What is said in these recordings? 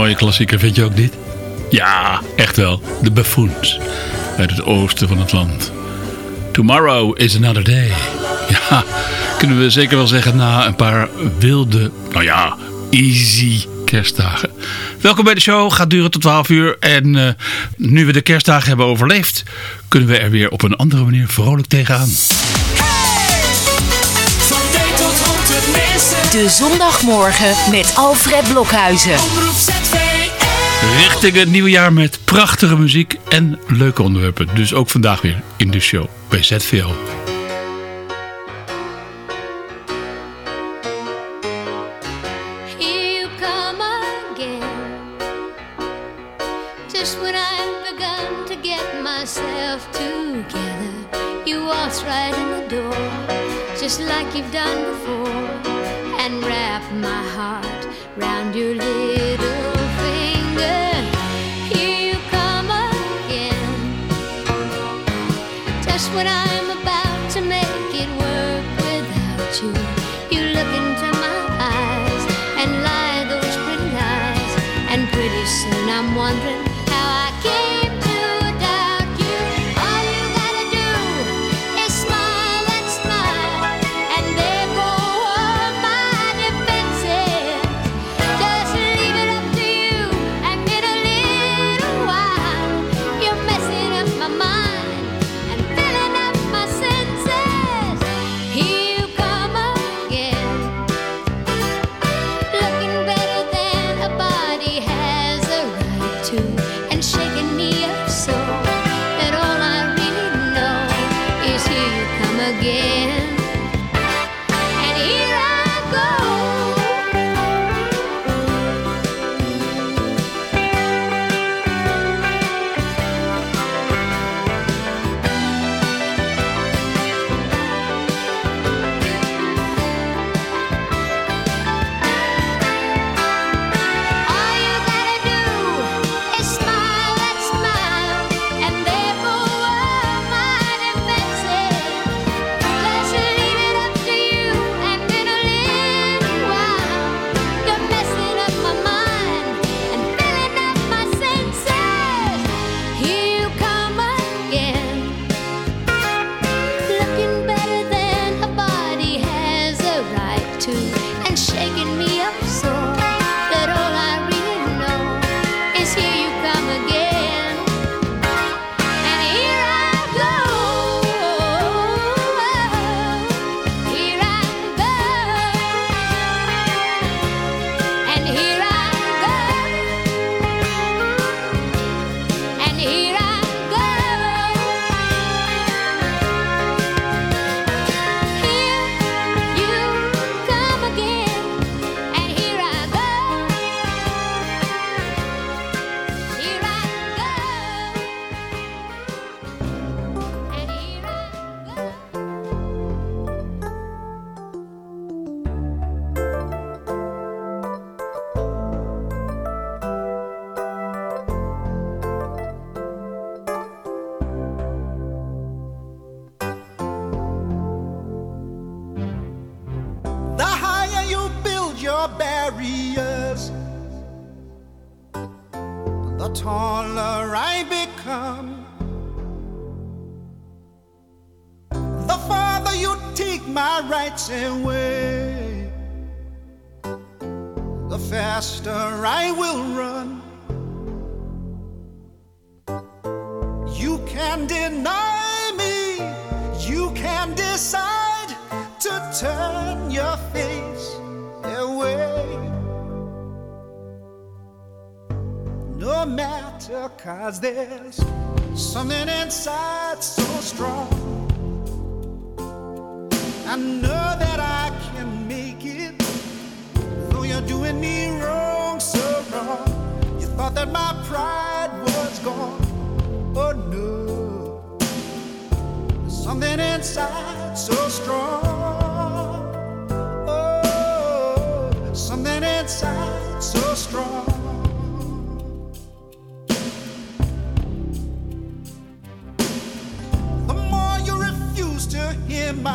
Mooie klassieker, vind je ook niet? Ja, echt wel. De Buffoons. Uit het oosten van het land. Tomorrow is another day. Ja, kunnen we zeker wel zeggen na een paar wilde, nou ja, easy kerstdagen. Welkom bij de show. Gaat duren tot 12 uur. En uh, nu we de kerstdagen hebben overleefd, kunnen we er weer op een andere manier vrolijk tegenaan. De zondagmorgen met Alfred Blokhuizen. Richting het nieuwe jaar met prachtige muziek en leuke onderwerpen. Dus ook vandaag weer in de show bij ZVL. Wondering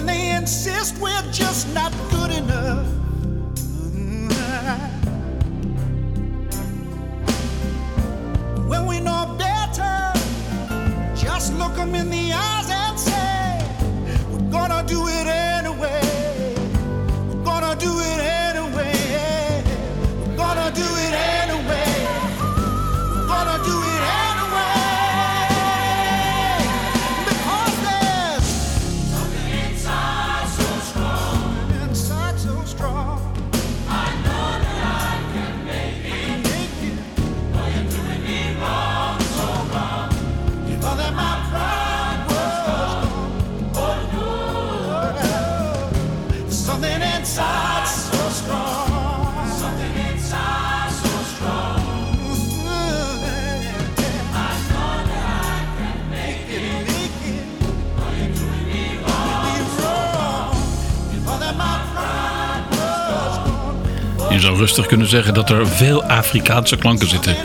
when they insist we're just not good enough. When we know better, just look them in the eyes and say, We're gonna do it rustig kunnen zeggen dat er veel Afrikaanse klanken zitten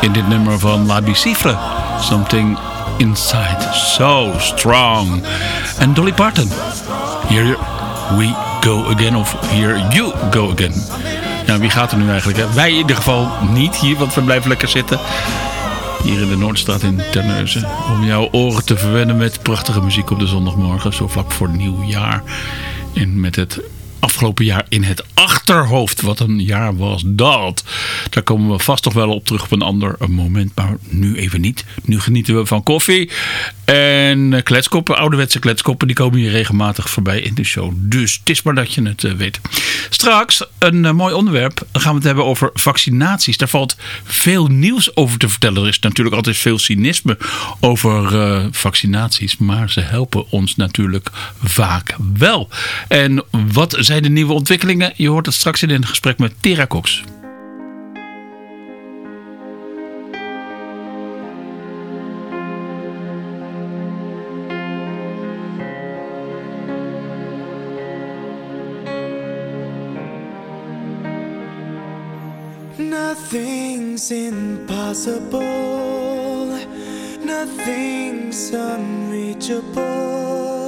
in dit nummer van La Bicifre. Something inside so strong. En Dolly Parton. Here we go again of here you go again. Ja, wie gaat er nu eigenlijk? Wij in ieder geval niet hier, want we blijven lekker zitten. Hier in de Noordstraat in Terneuzen. Om jouw oren te verwennen met prachtige muziek op de zondagmorgen. Zo vlak voor nieuwjaar. En met het afgelopen jaar in het achterhoofd. Wat een jaar was dat. Daar komen we vast toch wel op terug op een ander moment. Maar nu even niet. Nu genieten we van koffie. En eh, kletskoppen, ouderwetse kletskoppen. Die komen hier regelmatig voorbij in de show. Dus het is maar dat je het eh, weet. Straks een eh, mooi onderwerp. Dan gaan we het hebben over vaccinaties. Daar valt veel nieuws over te vertellen. Er is natuurlijk altijd veel cynisme over vaccinaties. Maar ze helpen ons natuurlijk vaak wel. En wat zijn de nieuwe ontwikkelingen? Je hoort het straks in een gesprek met Tera Cox. Nothing's impossible, nothing's unreachable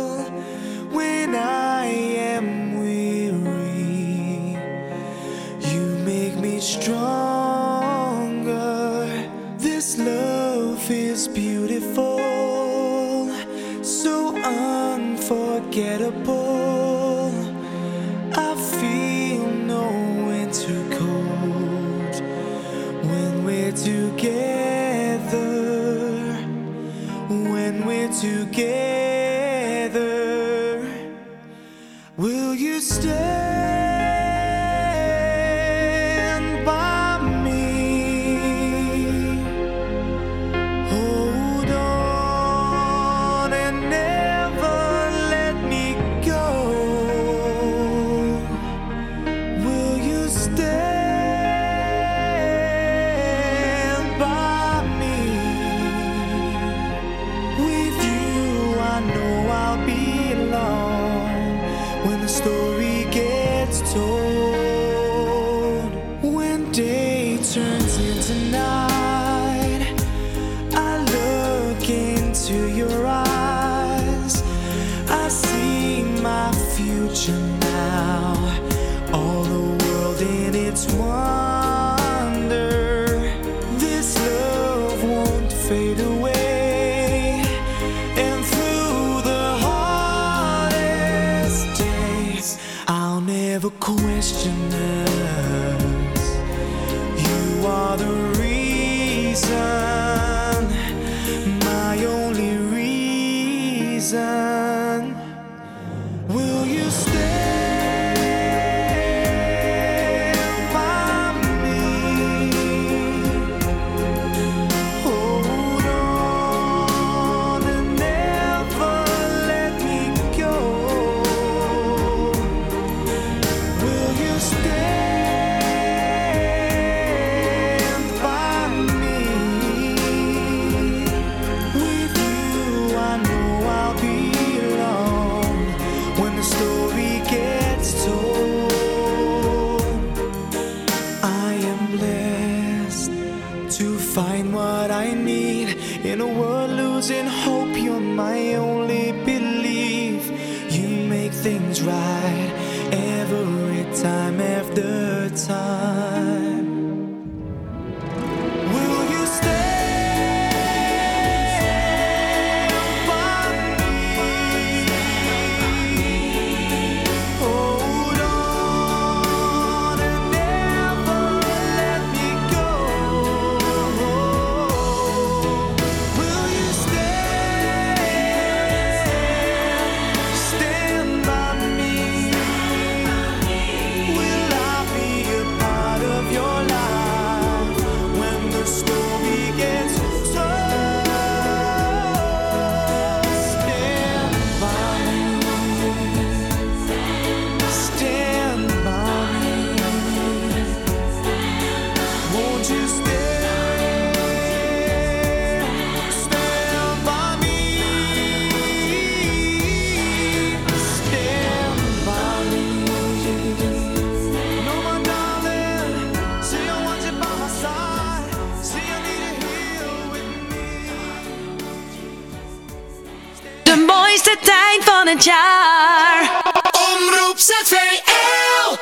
het jaar. Omroep ZVL.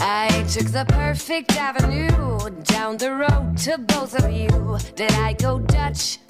I took the perfect avenue down the road to both of you. Did I go Dutch?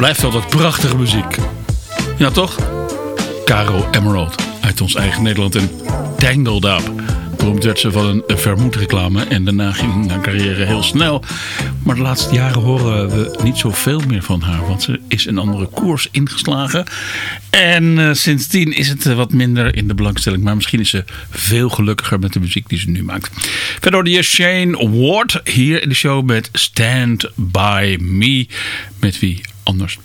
Blijft altijd prachtige muziek. Ja, toch? Caro Emerald uit ons eigen Nederland en Tangled Up. Beroemd werd ze van een vermoedreclame en daarna ging haar carrière heel snel. Maar de laatste jaren horen we niet zoveel meer van haar, want ze is een andere koers ingeslagen. En eh, sindsdien is het eh, wat minder in de belangstelling, maar misschien is ze veel gelukkiger met de muziek die ze nu maakt. Verder hoorde je Shane Ward hier in de show met Stand By Me, met wie anders.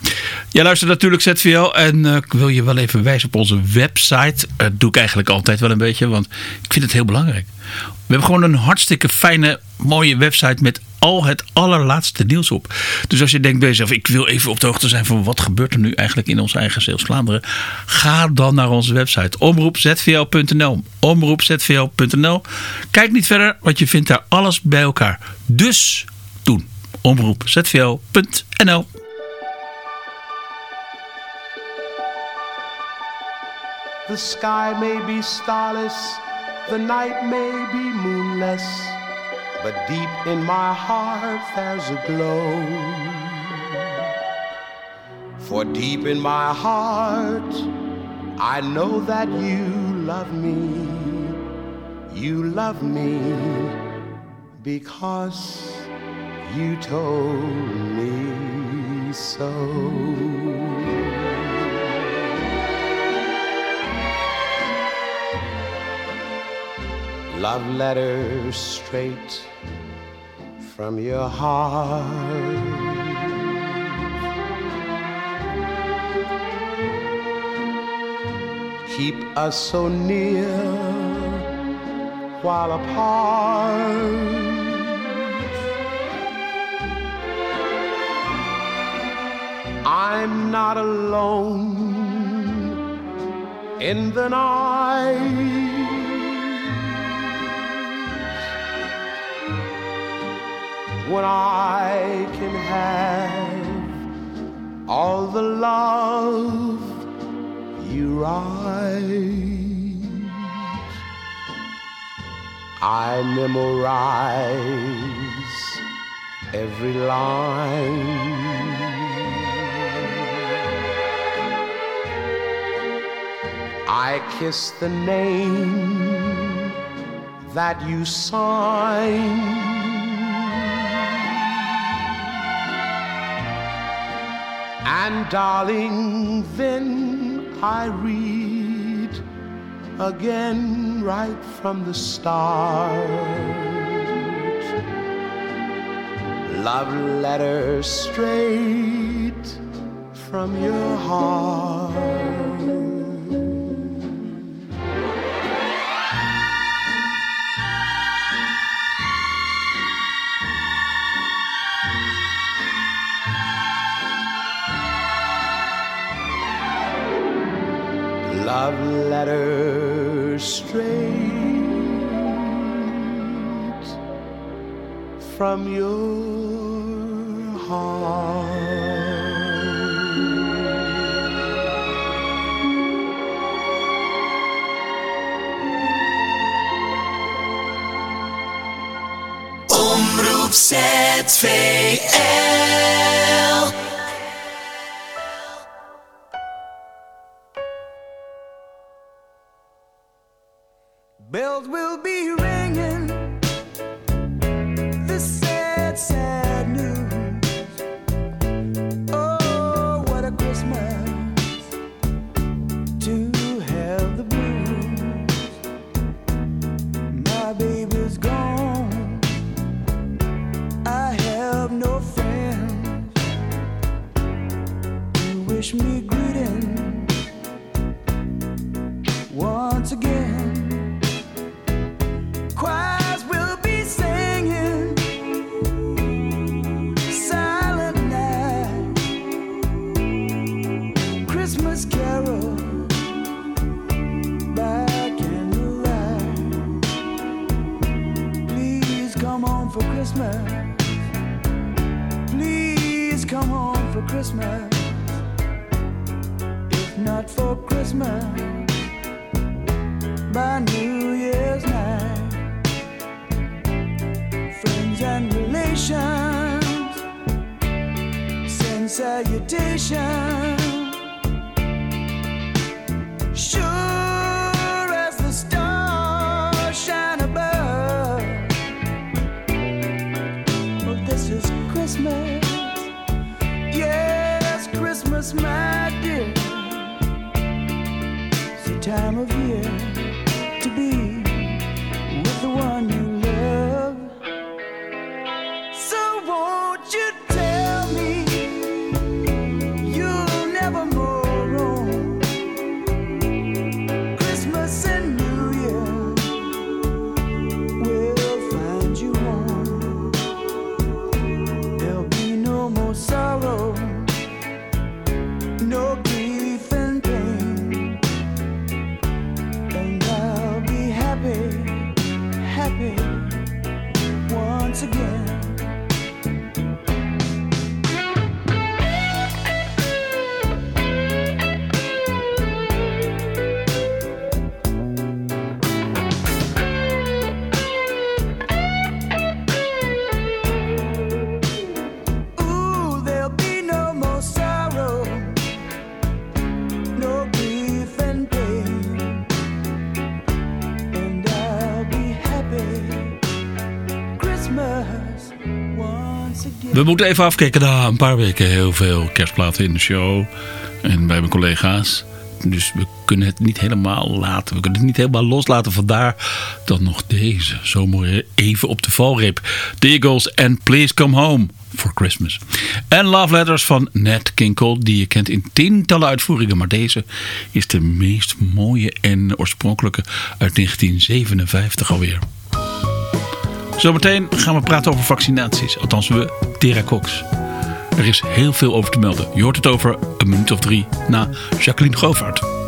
Jij luistert natuurlijk ZVL en eh, ik wil je wel even wijzen op onze website. Dat doe ik eigenlijk altijd wel een beetje, want ik vind het heel belangrijk. We hebben gewoon een hartstikke fijne, mooie website met al het allerlaatste nieuws op. Dus als je denkt bij ik wil even op de hoogte zijn van wat gebeurt er nu eigenlijk in ons eigen Zeeuws Vlaanderen. Ga dan naar onze website omroepzvl.nl. Omroepzvl.nl. Kijk niet verder, want je vindt daar alles bij elkaar. Dus doen. Omroepzvl.nl. The sky may be starless, the night may be moonless, but deep in my heart there's a glow. For deep in my heart, I know that you love me. You love me because you told me so. Love letters straight from your heart. Keep us so near while apart. I'm not alone in the night. When I can have all the love you write. I memorize every line. I kiss the name that you sign. And darling, then I read again right from the start. Love letters straight from your heart. Love letter straight from your heart. Omroep ZVL. We moeten even afkijken na een paar weken heel veel kerstplaten in de show. En bij mijn collega's. Dus we kunnen het niet helemaal laten. We kunnen het niet helemaal loslaten. Vandaar dat nog deze zo mooi even op de valreep. The Eagles en Please Come Home for Christmas. En Love Letters van Nat King Cole. Die je kent in tientallen uitvoeringen. Maar deze is de meest mooie en oorspronkelijke uit 1957 alweer. Zometeen gaan we praten over vaccinaties. Althans we, Tera Cox. Er is heel veel over te melden. Je hoort het over een minuut of drie na Jacqueline Govaert.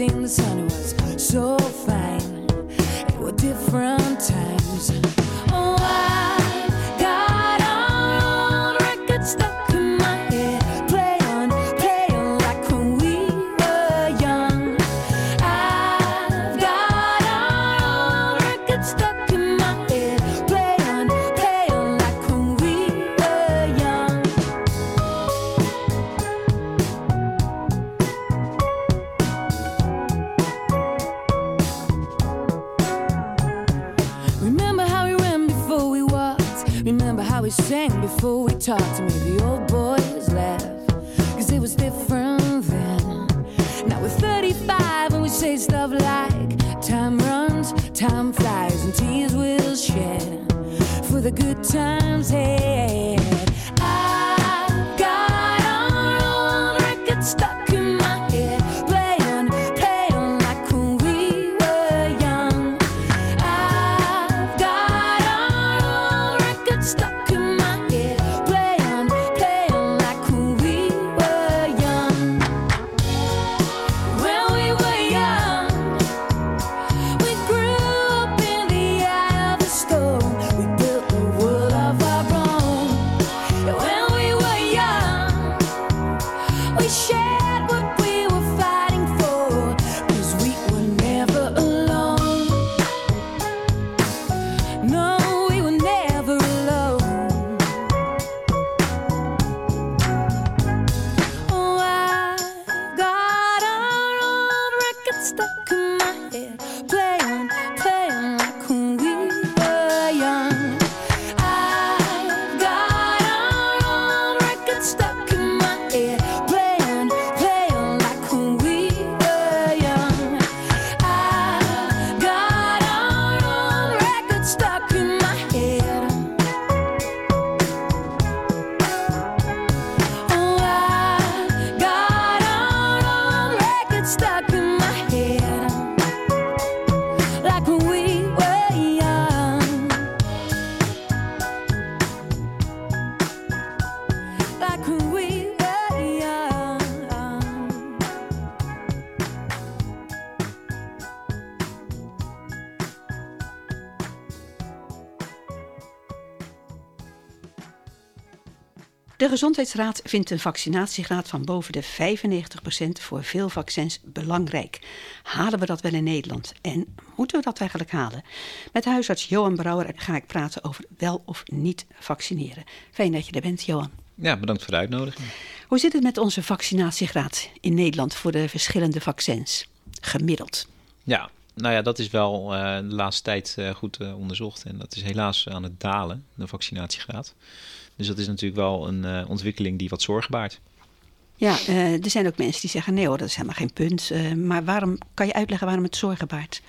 In the sun. Was so fine. It were different times. Oh, I Gezondheidsraad vindt een vaccinatiegraad van boven de 95% voor veel vaccins belangrijk. Halen we dat wel in Nederland? En moeten we dat eigenlijk halen? Met huisarts Johan Brouwer ga ik praten over wel of niet vaccineren. Fijn dat je er bent, Johan. Ja, bedankt voor de uitnodiging. Hoe zit het met onze vaccinatiegraad in Nederland voor de verschillende vaccins? Gemiddeld. Ja, nou ja, dat is wel eh, de laatste tijd eh, goed eh, onderzocht. En dat is helaas aan het dalen, de vaccinatiegraad. Dus dat is natuurlijk wel een eh, ontwikkeling die wat zorg baart. Ja, eh, er zijn ook mensen die zeggen: nee hoor, dat is helemaal geen punt. Eh, maar waarom kan je uitleggen waarom het zorgen baart?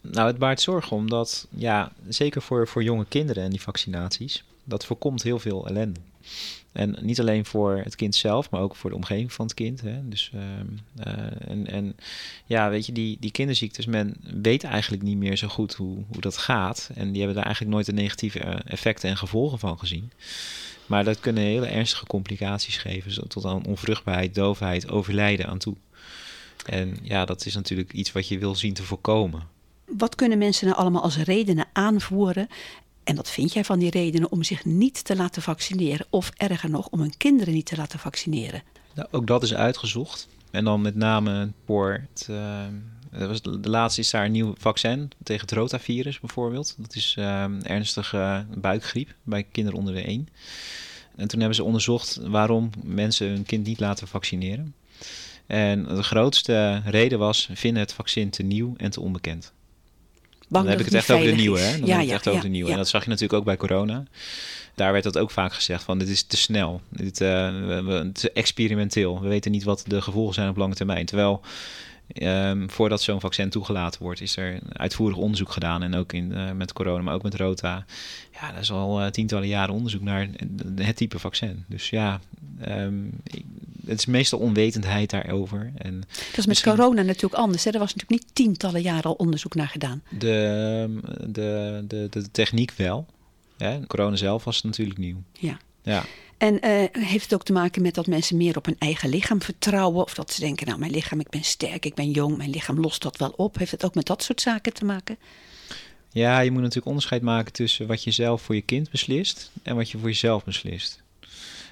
Nou, het baart zorgen omdat, ja, zeker voor, voor jonge kinderen en die vaccinaties, dat voorkomt heel veel ellende. En niet alleen voor het kind zelf, maar ook voor de omgeving van het kind. Hè. Dus, ehm, eh, en, en ja, weet je, die, die kinderziektes, men weet eigenlijk niet meer zo goed hoe, hoe dat gaat. En die hebben daar eigenlijk nooit de negatieve eh, effecten en gevolgen van gezien. Maar dat kunnen hele ernstige complicaties geven, tot aan onvruchtbaarheid, doofheid, overlijden aan toe. En ja, dat is natuurlijk iets wat je wil zien te voorkomen. Wat kunnen mensen nou allemaal als redenen aanvoeren? En wat vind jij van die redenen om zich niet te laten vaccineren? Of erger nog, om hun kinderen niet te laten vaccineren? Nou, ook dat is uitgezocht. En dan met name voor het, eh, was de, laatste is daar een nieuw vaccin tegen het rotavirus bijvoorbeeld. Dat is ehm, ernstige buikgriep bij kinderen onder de 1. En toen hebben ze onderzocht waarom mensen hun kind niet laten vaccineren. En de grootste reden was, vinden het vaccin te nieuw en te onbekend. Dan heb ik het echt over de nieuwe, hè? Dan Ja, heb ik het echt over de nieuwe. En dat zag je natuurlijk ook bij corona. Daar werd dat ook vaak gezegd van, dit is te snel. Dit, eh, we- we- het is experimenteel. We weten niet wat de gevolgen zijn op lange termijn. Terwijl, ehm, voordat zo'n vaccin toegelaten wordt, is er uitvoerig onderzoek gedaan. En ook in, eh, met corona, maar ook met rota. Ja, dat is al eh, tientallen jaren onderzoek naar het type vaccin. Dus ja, ehm, ik- het is meestal onwetendheid daarover. En Dat is met corona natuurlijk anders. Hè? Er was natuurlijk niet tientallen jaren al onderzoek naar gedaan. De, de, de, de techniek wel. Hè? Corona zelf was natuurlijk nieuw. Ja. Ja. En eh, heeft het ook te maken met dat mensen meer op hun eigen lichaam vertrouwen? Of dat ze denken, nou mijn lichaam, ik ben sterk, ik ben jong, mijn lichaam lost dat wel op. Heeft het ook met dat soort zaken te maken? ja, je moet natuurlijk onderscheid maken tussen wat je zelf voor je kind beslist en wat je voor jezelf beslist.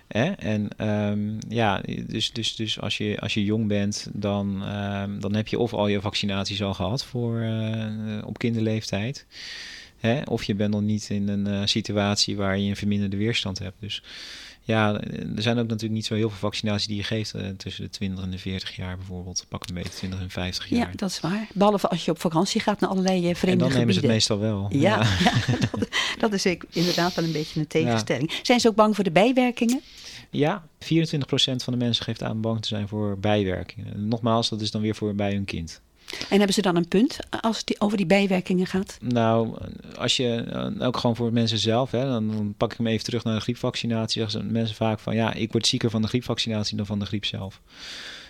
Hè? En ehm, ja, dus, dus, dus als, je, als je jong bent, dan, ehm, dan heb je of al je vaccinaties al gehad voor, eh, op kinderleeftijd. Hè? Of je bent nog niet in een eh, situatie waar je een verminderde weerstand hebt. Dus ja, er zijn ook natuurlijk niet zo heel veel vaccinaties die je geeft eh, tussen de 20 en de 40 jaar bijvoorbeeld. Pak een beetje 20 en 50 jaar. Ja, dat is waar. Behalve als je op vakantie gaat naar allerlei eh, en vreemde dan nemen ze het gebieden. meestal wel. Ja, ja. dat, dat is ik- inderdaad wel een beetje een tegenstelling. Zijn ze ook bang voor de bijwerkingen? Ja, 24% van de mensen geeft aan bang te zijn voor bijwerkingen. En Nogmaals, dat is dan weer voor bij hun kind. En hebben ze dan een punt als het over die bijwerkingen gaat? Nou, als je eh, ook gewoon voor mensen zelf, hè, dan, pak ik hem even terug naar de griepvaccinatie. Zeggen ze- mensen vaak van ja, ik word zieker van de griepvaccinatie dan van de griep zelf.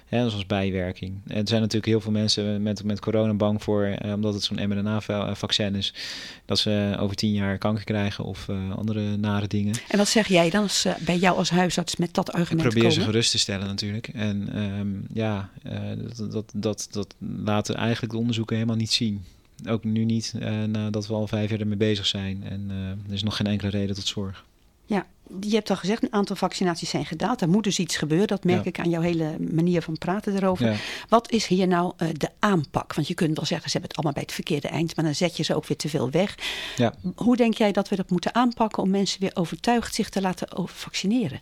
Hè, dat is als bijwerking. En er zijn natuurlijk heel veel mensen met, met corona bang voor, eh, omdat het zo'n mRNA-vaccin is, dat ze over tien jaar kanker krijgen of eh, andere nare dingen. En wat zeg jij dan als, eh, bij jou als huisarts met dat Ik argument probeer ze gerust te stellen natuurlijk. En ehm, ja, eh, dat, dat, dat, dat laten eigenlijk de onderzoeken helemaal niet zien. Ook nu niet, eh, nadat we al vijf jaar ermee bezig zijn. En eh, er is nog geen enkele reden tot zorg. Ja, je hebt al gezegd, een aantal vaccinaties zijn gedaan. Er moet dus iets gebeuren. Dat merk Ja. ik aan jouw hele manier van praten erover. Ja. Wat is hier nou eh, de aanpak? Want je kunt wel zeggen, ze hebben het allemaal bij het verkeerde eind. Maar dan zet je ze ook weer te veel weg. Ja. Hoe denk jij dat we dat moeten aanpakken om mensen weer overtuigd zich te laten vaccineren?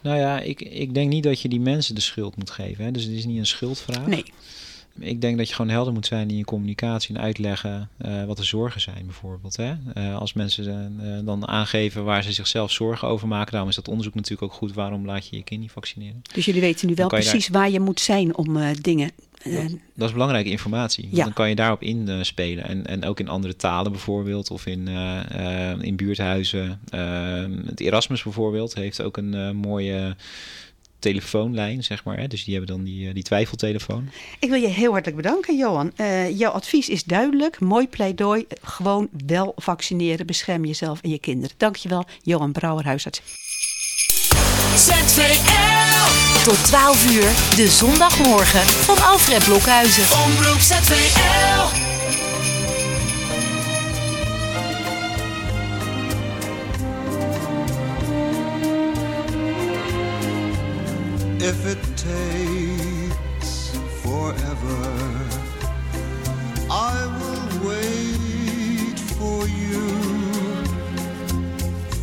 Nou ja, ik, ik denk niet dat je die mensen de schuld moet geven. Hè? Dus het is niet een schuldvraag. Nee. Ik denk dat je gewoon helder moet zijn in je communicatie en uitleggen eh, wat de zorgen zijn bijvoorbeeld. Hè? Eh, als mensen eh, dan aangeven waar ze zichzelf zorgen over maken, daarom is dat onderzoek natuurlijk ook goed. Waarom laat je je kind niet vaccineren? Dus jullie weten nu wel precies waar je moet zijn om dingen... eh, Dat is belangrijke informatie. Ja. Dan kan je daarop inspelen. En, en ook in andere talen bijvoorbeeld. Of in, in buurthuizen. Eh, het Erasmus bijvoorbeeld heeft ook een mooie telefoonlijn, zeg maar. Hè? Dus die hebben dan die, eh, die twijfeltelefoon. Ik wil je heel hartelijk bedanken, Johan. Eh, jouw advies is duidelijk. Mooi pleidooi. Gewoon wel vaccineren. Bescherm jezelf en je kinderen. Dankjewel, Johan Brouwer, huisarts. ZVL. Tot 12 uur, de zondagmorgen van Alfred Blokhuizen. Omroep ZVL. If it takes forever, I will wait for you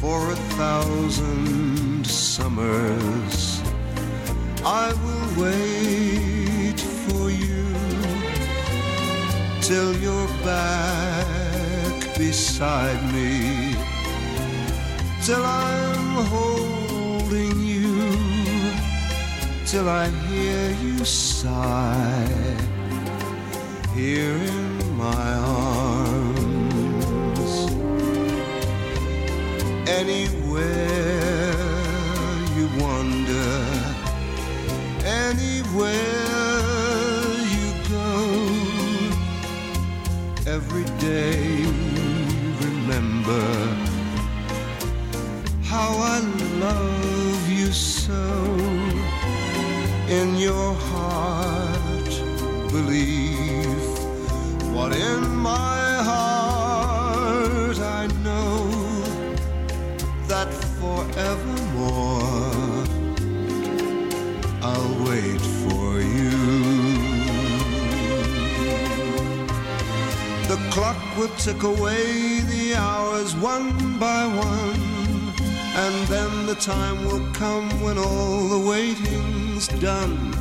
for a thousand summers. I will wait for you till you're back beside me, till I'm you till I hear you sigh here in my arms. Anywhere you wander, anywhere you go, every day in your heart believe what in my heart I know that forevermore I'll wait for you The clock will tick away the hours one by one. And then the time will come when all the waiting's done.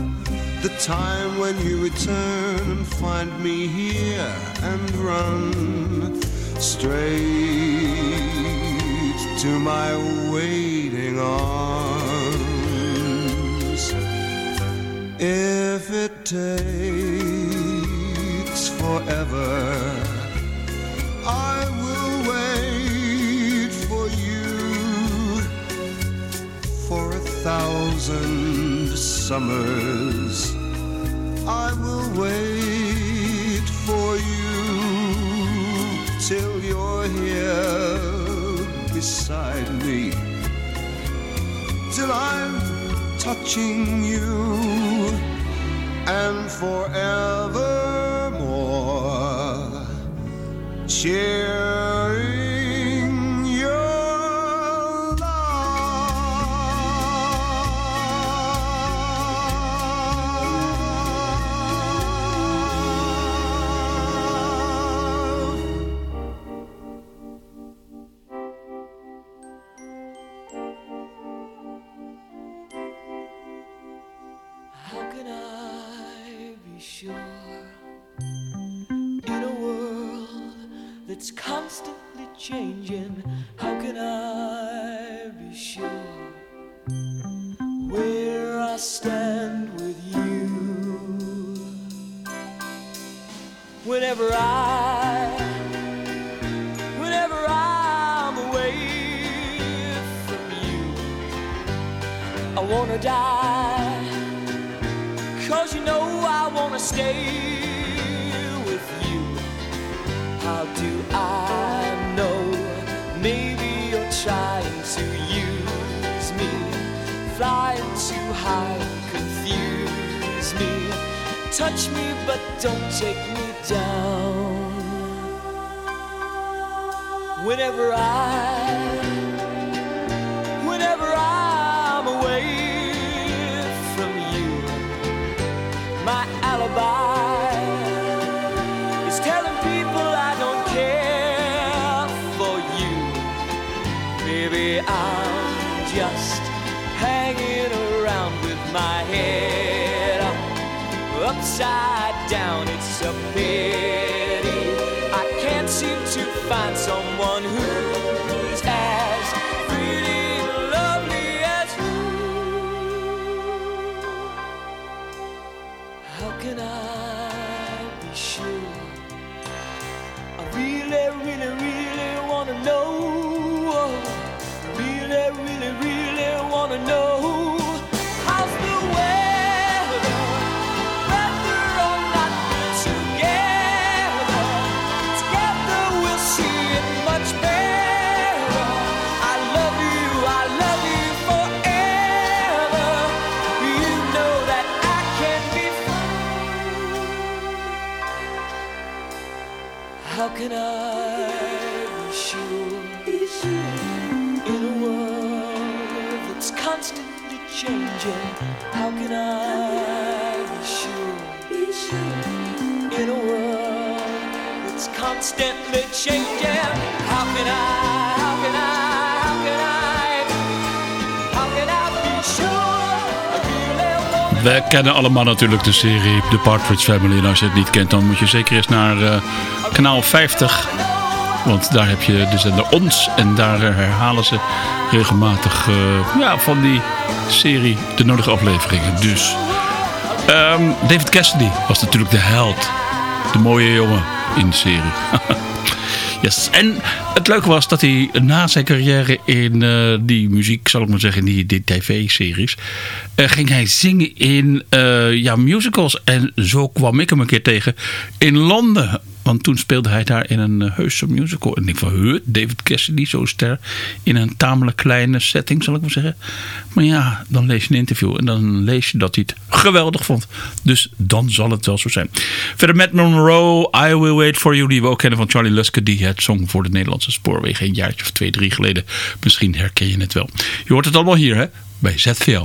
The time when you return and find me here and run straight to my waiting arms. If it takes forever, I will wait for you for a thousand summers. I will wait for you till you're here beside me, till I'm touching you and forevermore cheering Touch me, but don't take me down. Whenever I, die We kennen allemaal natuurlijk de serie The Partridge Family. En als je het niet kent, dan moet je zeker eens naar eh, kanaal 50. Want daar heb je de zender Ons. En daar eh, herhalen ze regelmatig eh, ja, van die serie de nodige afleveringen. Dus ehm, David Cassidy was natuurlijk de held. De mooie jongen in de serie. Yes. En het leuke was dat hij na zijn carrière in eh, die muziek, zal ik maar zeggen, in die, die tv-series, eh, ging hij zingen in eh, ja, musicals. En zo kwam ik hem een keer tegen in Londen. Want toen speelde hij daar in een uh, heuse musical. En ik van, huh, David Cassidy, zo'n ster. In een tamelijk kleine setting, zal ik maar zeggen. Maar ja, dan lees je een interview. En dan lees je dat hij het geweldig vond. Dus dan zal het wel zo zijn. Verder met Monroe, I Will Wait For You. Die we ook kennen van Charlie Luske. Die het zong voor de Nederlandse spoorwegen. Een jaartje of twee, drie geleden. Misschien herken je het wel. Je hoort het allemaal hier, hè? Bij ZVL.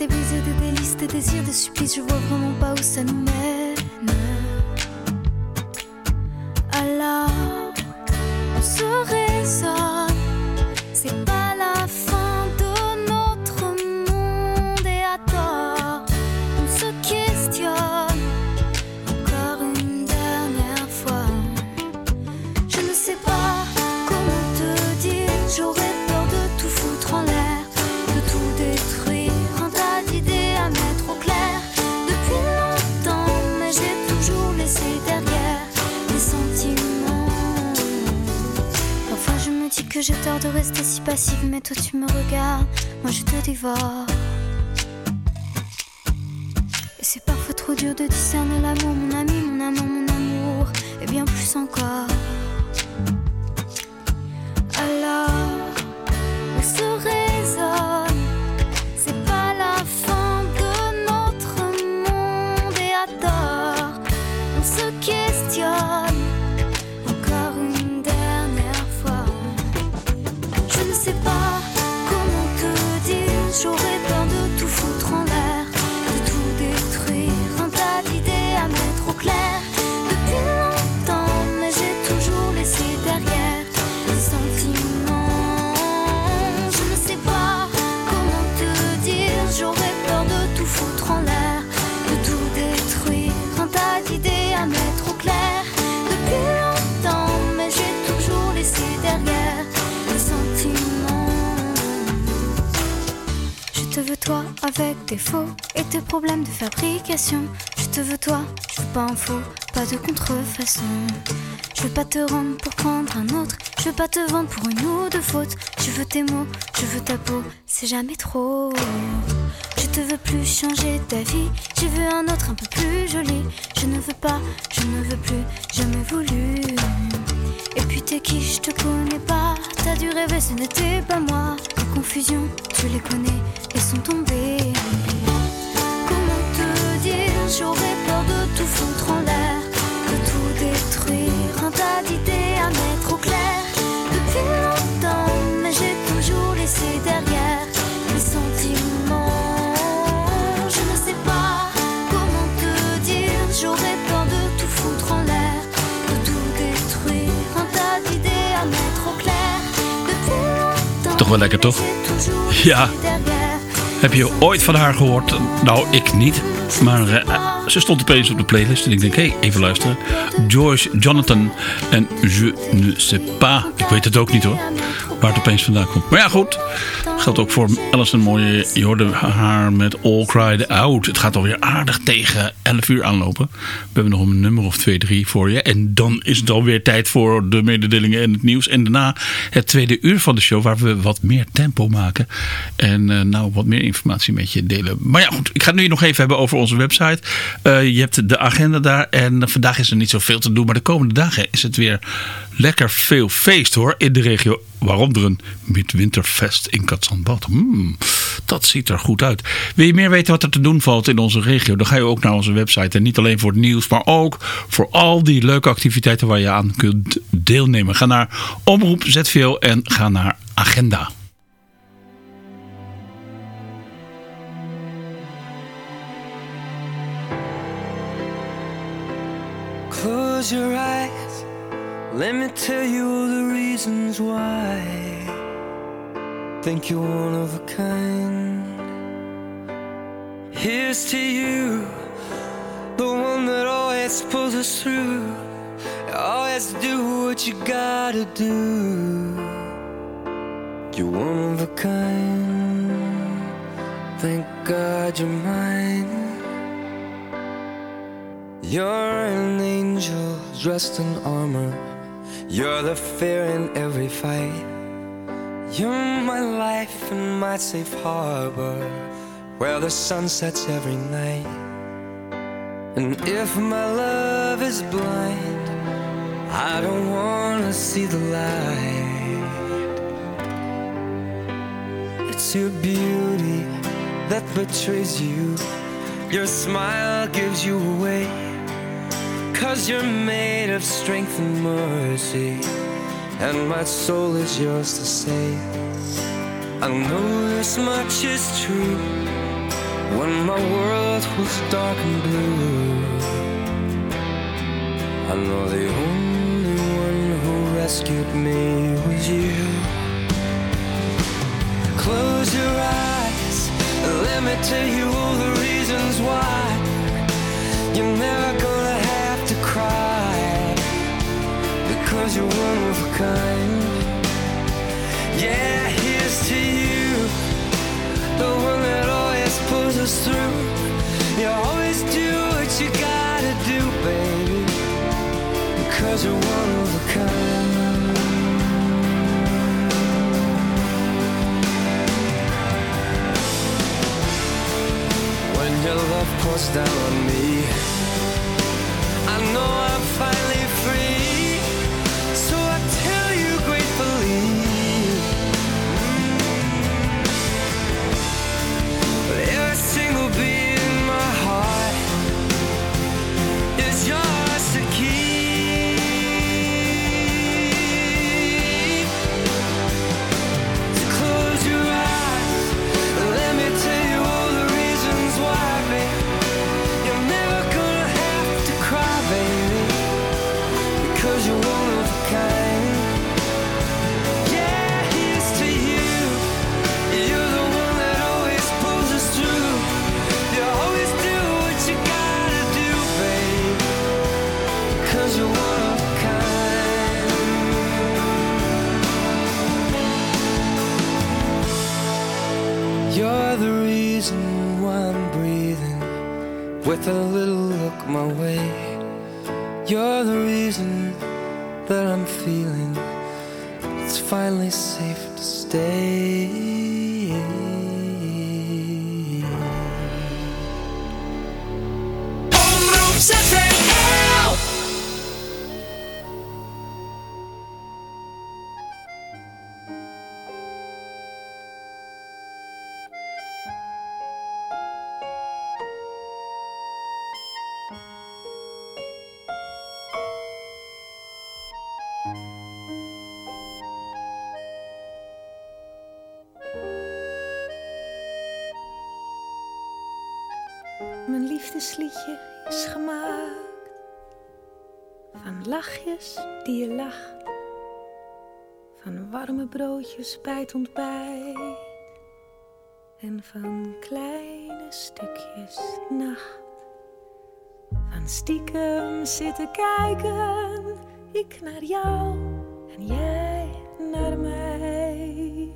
tes brisé, tes délices, tes désirs, tes supplices, je vois vraiment j'ai tort de rester si passive, mais toi tu me regardes, moi je te dévore. Et c'est parfois trop dur de discerner l'amour, mon ami, mon amant, mon amour, et bien plus encore. Tes faux et tes problèmes de fabrication. Je te veux toi, je veux pas un faux, pas de contrefaçon. Je veux pas te rendre pour prendre un autre, je veux pas te vendre pour une ou deux fautes. Je veux tes mots, je veux ta peau, c'est jamais trop. Je te veux plus changer ta vie, je veux un autre un peu plus joli. Je ne veux pas, je ne veux plus, jamais voulu. Et puis t'es qui, je te connais pas. T'as dû rêver, ce n'était pas moi. Les confusions, tu les connais et sont tombées. J'aurais peur de tout foutre en l'air, de tout détruire, un tas d'idées à mettre au clair. Depuis longtemps, mais j'ai toujours laissé derrière mes sentiments. Je ne sais pas comment te dire, j'aurais peur de tout foutre en l'air, de tout détruire, un tas d'idées à mettre au clair. Depuis longtemps, Toch wel lekker, toch? Ja. Heb je ooit van haar gehoord? Nou, ik niet. Maar eh, ze stond opeens op de playlist. En ik denk, hé, hey, even luisteren. Joyce Jonathan en Je ne sais pas. Ik weet het ook niet hoor. Waar het opeens vandaan komt. Maar ja, goed. Geldt ook voor Alison Mooie. Je hoorde haar met All Cried Out. Het gaat alweer aardig tegen 11 uur aanlopen. We hebben nog een nummer of twee, drie voor je. En dan is het alweer tijd voor de mededelingen en het nieuws. En daarna het tweede uur van de show. Waar we wat meer tempo maken. En eh, nou wat meer informatie met je delen. Maar ja, goed. Ik ga het nu nog even hebben over onze website. Eh, je hebt de agenda daar. En vandaag is er niet zoveel te doen. Maar de komende dagen is het weer lekker veel feest hoor. In de regio. Waaronder een midwinterfest in Katzandbad. Hmm, dat ziet er goed uit. Wil je meer weten wat er te doen valt in onze regio? Dan ga je ook naar onze website. En niet alleen voor het nieuws, maar ook voor al die leuke activiteiten waar je aan kunt deelnemen. Ga naar Omroep ZVL en ga naar Agenda. Close your eyes. Let me tell you the reasons why. Think you're one of a kind. Here's to you, the one that always pulls us through. Always do what you gotta do. You're one of a kind. Thank God you're mine. You're an angel dressed in armor. You're the fear in every fight. You're my life and my safe harbor, where the sun sets every night. And if my love is blind, I don't wanna see the light. It's your beauty that betrays you. Your smile gives you away. Cause you're made of strength and mercy. And my soul is yours to save. I know this much is true. When my world was dark and blue, I know the only one who rescued me was you. Close your eyes, let me tell you all the reasons why you're never gonna because you're one of a kind. Yeah, here's to you, the one that always pulls us through. You always do what you gotta do, baby, because you're one of a kind. When your love pours down on me, I know I'm finally liefdesliedje is gemaakt van lachjes die je lacht, van warme broodjes bij het ontbijt en van kleine stukjes nacht. Van stiekem zitten kijken, ik naar jou en jij naar mij.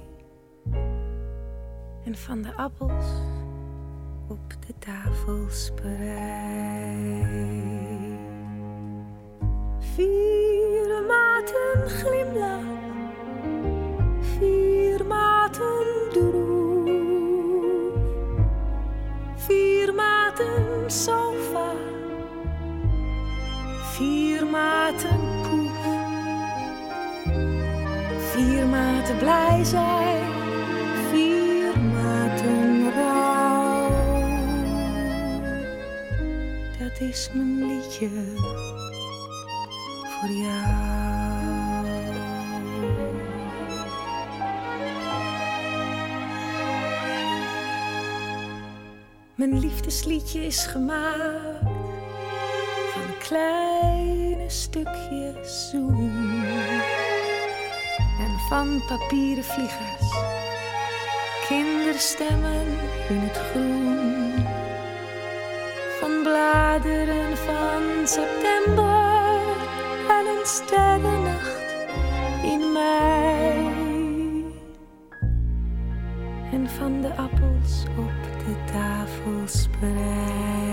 En van de appels op de tafel spreid. Vier maten glimlach, vier maten droef, vier maten sofa, vier maten poef, vier maten blij zijn, is mijn liedje voor jou. Mijn liefdesliedje is gemaakt van kleine stukjes zoen en van papieren vliegers, kinderstemmen in het groen bladeren van september en een sterrennacht in mei. En van de appels op de tafel spreid.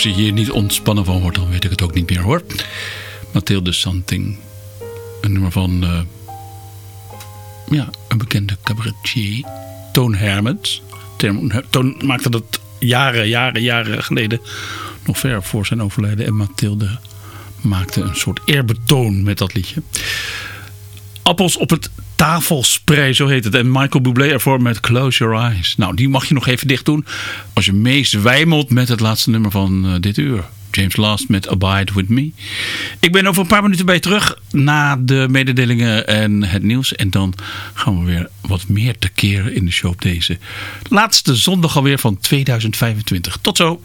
Als je hier niet ontspannen van wordt, dan weet ik het ook niet meer hoor. Mathilde Santing. Een nummer van eh, ja, een bekende cabaretier. Toon Hermans. Toon, maakte dat jaren, jaren, jaren geleden. Nog ver voor zijn overlijden. En Mathilde maakte een soort eerbetoon met dat liedje. Appels op het tafelspray, zo heet het. En Michael Bublé ervoor met Close Your Eyes. Nou, die mag je nog even dicht doen. Als je meest wijmelt met het laatste nummer van uh, dit uur. James Last met Abide With Me. Ik ben over een paar minuten bij je terug. Na de mededelingen en het nieuws. En dan gaan we weer wat meer te keren in de show op deze laatste zondag alweer van 2025. Tot zo.